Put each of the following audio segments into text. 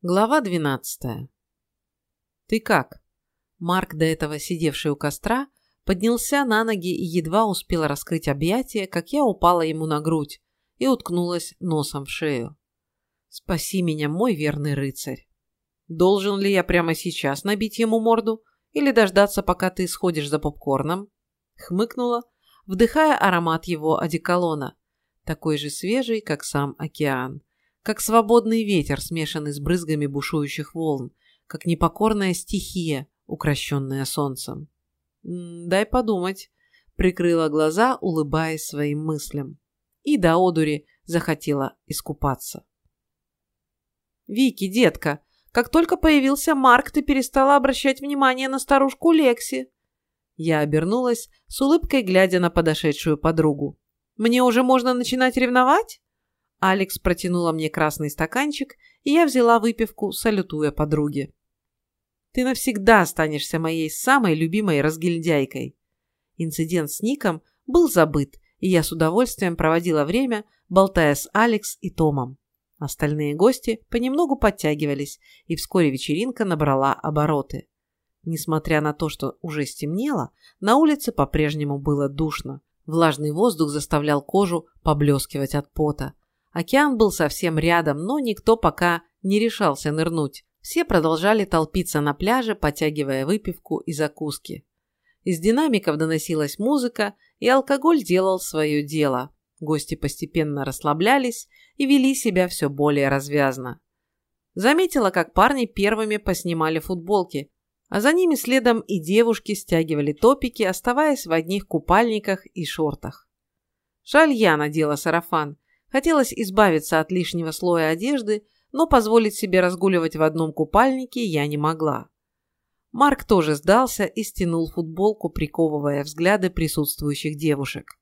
Глава 12. «Ты как?» Марк, до этого сидевший у костра, поднялся на ноги и едва успел раскрыть объятия, как я упала ему на грудь и уткнулась носом в шею. «Спаси меня, мой верный рыцарь! Должен ли я прямо сейчас набить ему морду или дождаться, пока ты сходишь за попкорном?» Хмыкнула, вдыхая аромат его одеколона, такой же свежий, как сам океан как свободный ветер, смешанный с брызгами бушующих волн, как непокорная стихия, укращенная солнцем. «Дай подумать», — прикрыла глаза, улыбаясь своим мыслям. И до одури захотела искупаться. «Вики, детка, как только появился Марк, ты перестала обращать внимание на старушку Лекси». Я обернулась, с улыбкой глядя на подошедшую подругу. «Мне уже можно начинать ревновать?» Алекс протянула мне красный стаканчик, и я взяла выпивку, салютуя подруге. «Ты навсегда останешься моей самой любимой разгильдяйкой». Инцидент с Ником был забыт, и я с удовольствием проводила время, болтая с Алекс и Томом. Остальные гости понемногу подтягивались, и вскоре вечеринка набрала обороты. Несмотря на то, что уже стемнело, на улице по-прежнему было душно. Влажный воздух заставлял кожу поблескивать от пота. Океан был совсем рядом, но никто пока не решался нырнуть. Все продолжали толпиться на пляже, потягивая выпивку и закуски. Из динамиков доносилась музыка, и алкоголь делал свое дело. Гости постепенно расслаблялись и вели себя все более развязно. Заметила, как парни первыми поснимали футболки, а за ними следом и девушки стягивали топики, оставаясь в одних купальниках и шортах. Жаль, я надела сарафан. Хотелось избавиться от лишнего слоя одежды, но позволить себе разгуливать в одном купальнике я не могла. Марк тоже сдался и стянул футболку, приковывая взгляды присутствующих девушек.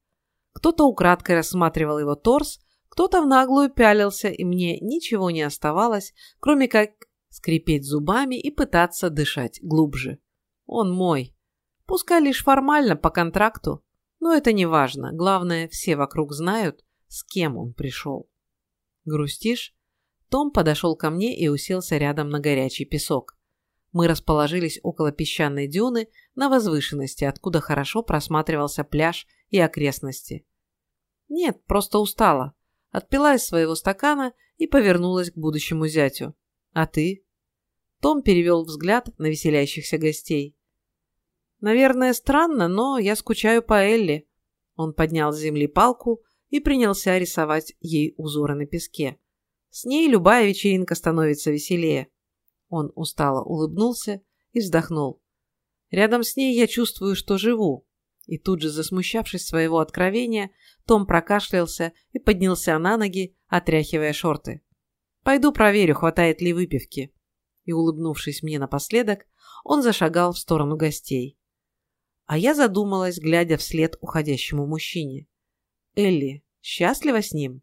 Кто-то украдкой рассматривал его торс, кто-то в наглую пялился, и мне ничего не оставалось, кроме как скрипеть зубами и пытаться дышать глубже. Он мой. Пускай лишь формально, по контракту, но это не важно. Главное, все вокруг знают, с кем он пришел. Грустишь? Том подошел ко мне и уселся рядом на горячий песок. Мы расположились около песчаной дюны на возвышенности, откуда хорошо просматривался пляж и окрестности. Нет, просто устала. Отпила из своего стакана и повернулась к будущему зятю. А ты? Том перевел взгляд на веселящихся гостей. Наверное, странно, но я скучаю по Элли. Он поднял с земли палку и принялся рисовать ей узоры на песке. С ней любая вечеринка становится веселее. Он устало улыбнулся и вздохнул. Рядом с ней я чувствую, что живу. И тут же, засмущавшись своего откровения, Том прокашлялся и поднялся на ноги, отряхивая шорты. «Пойду проверю, хватает ли выпивки». И, улыбнувшись мне напоследок, он зашагал в сторону гостей. А я задумалась, глядя вслед уходящему мужчине. Элли счастлива с ним?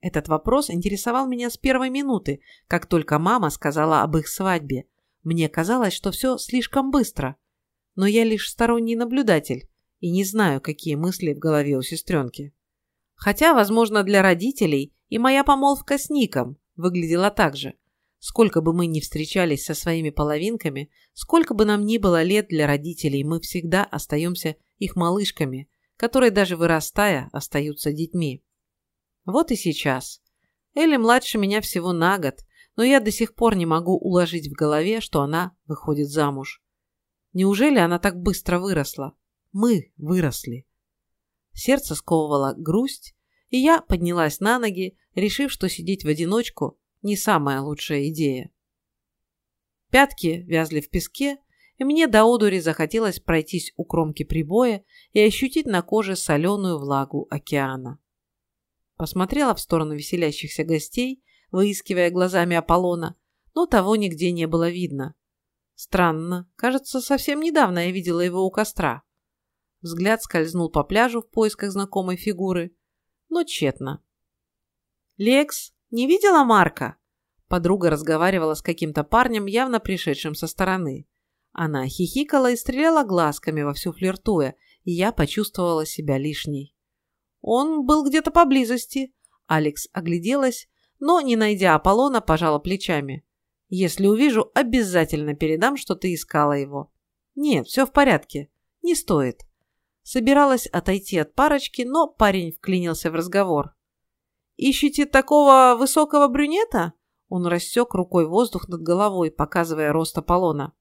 Этот вопрос интересовал меня с первой минуты, как только мама сказала об их свадьбе. Мне казалось, что все слишком быстро. Но я лишь сторонний наблюдатель и не знаю, какие мысли в голове у сестренки. Хотя, возможно, для родителей и моя помолвка с Ником выглядела так же. Сколько бы мы ни встречались со своими половинками, сколько бы нам ни было лет для родителей, мы всегда остаемся их малышками, которые даже вырастая остаются детьми. Вот и сейчас. Элли младше меня всего на год, но я до сих пор не могу уложить в голове, что она выходит замуж. Неужели она так быстро выросла? Мы выросли. Сердце сковывало грусть, и я поднялась на ноги, решив, что сидеть в одиночку не самая лучшая идея. Пятки вязли в песке, и мне до одури захотелось пройтись у кромки прибоя и ощутить на коже соленую влагу океана. Посмотрела в сторону веселящихся гостей, выискивая глазами Аполлона, но того нигде не было видно. Странно, кажется, совсем недавно я видела его у костра. Взгляд скользнул по пляжу в поисках знакомой фигуры, но тщетно. «Лекс, не видела Марка?» Подруга разговаривала с каким-то парнем, явно пришедшим со стороны. Она хихикала и стреляла глазками, вовсю флиртуя, и я почувствовала себя лишней. Он был где-то поблизости. Алекс огляделась, но, не найдя Аполлона, пожала плечами. Если увижу, обязательно передам, что ты искала его. Нет, все в порядке. Не стоит. Собиралась отойти от парочки, но парень вклинился в разговор. «Ищете такого высокого брюнета?» Он рассек рукой воздух над головой, показывая рост Аполлона.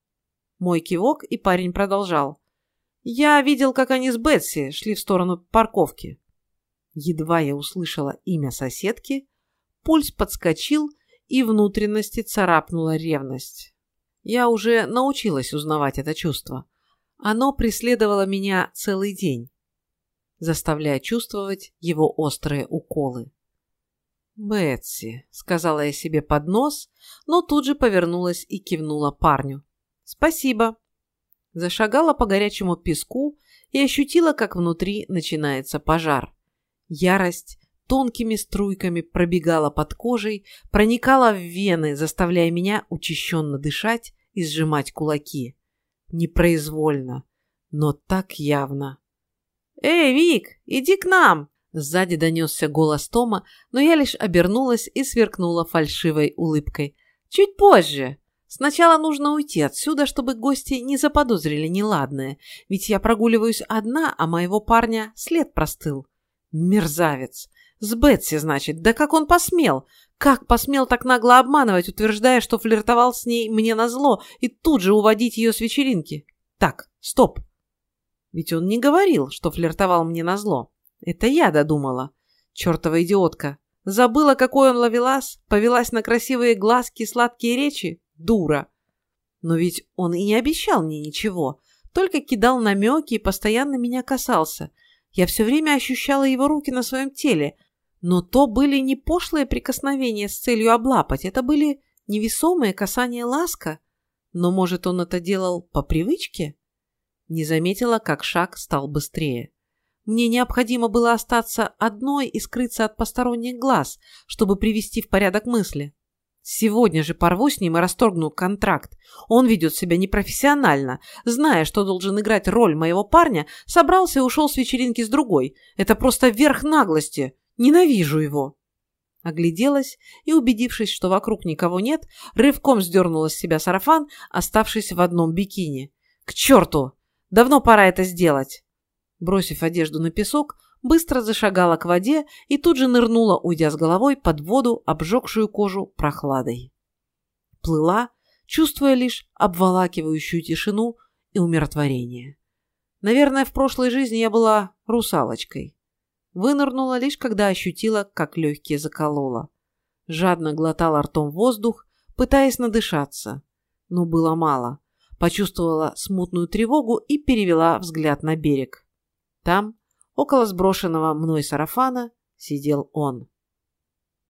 Мой кивок, и парень продолжал. «Я видел, как они с Бетси шли в сторону парковки». Едва я услышала имя соседки, пульс подскочил, и внутренности царапнула ревность. Я уже научилась узнавать это чувство. Оно преследовало меня целый день, заставляя чувствовать его острые уколы. «Бетси», — сказала я себе под нос, но тут же повернулась и кивнула парню. «Спасибо». Зашагала по горячему песку и ощутила, как внутри начинается пожар. Ярость тонкими струйками пробегала под кожей, проникала в вены, заставляя меня учащенно дышать и сжимать кулаки. Непроизвольно, но так явно. «Эй, Вик, иди к нам!» Сзади донесся голос Тома, но я лишь обернулась и сверкнула фальшивой улыбкой. «Чуть позже. Сначала нужно уйти отсюда, чтобы гости не заподозрили неладное, ведь я прогуливаюсь одна, а моего парня след простыл. Мерзавец! С Бетси, значит, да как он посмел? Как посмел так нагло обманывать, утверждая, что флиртовал с ней мне назло, и тут же уводить ее с вечеринки? Так, стоп. Ведь он не говорил, что флиртовал мне назло. Это я додумала. Чертова идиотка. Забыла, какой он ловелас? Повелась на красивые глазки и сладкие речи? Дура. Но ведь он и не обещал мне ничего. Только кидал намеки и постоянно меня касался. Я все время ощущала его руки на своем теле, но то были не пошлые прикосновения с целью облапать, это были невесомые касания ласка. Но, может, он это делал по привычке? Не заметила, как шаг стал быстрее. Мне необходимо было остаться одной и скрыться от посторонних глаз, чтобы привести в порядок мысли. Сегодня же порву с ним и расторгну контракт. Он ведет себя непрофессионально. Зная, что должен играть роль моего парня, собрался и ушел с вечеринки с другой. Это просто верх наглости. Ненавижу его. Огляделась и, убедившись, что вокруг никого нет, рывком сдернула с себя сарафан, оставшись в одном бикини. К черту! Давно пора это сделать. Бросив одежду на песок, быстро зашагала к воде и тут же нырнула, уйдя с головой под воду, обжегшую кожу прохладой. Плыла, чувствуя лишь обволакивающую тишину и умиротворение. Наверное, в прошлой жизни я была русалочкой. Вынырнула лишь, когда ощутила, как легкие заколола. Жадно глотала ртом воздух, пытаясь надышаться. Но было мало. Почувствовала смутную тревогу и перевела взгляд на берег. Там, около сброшенного мной сарафана, сидел он.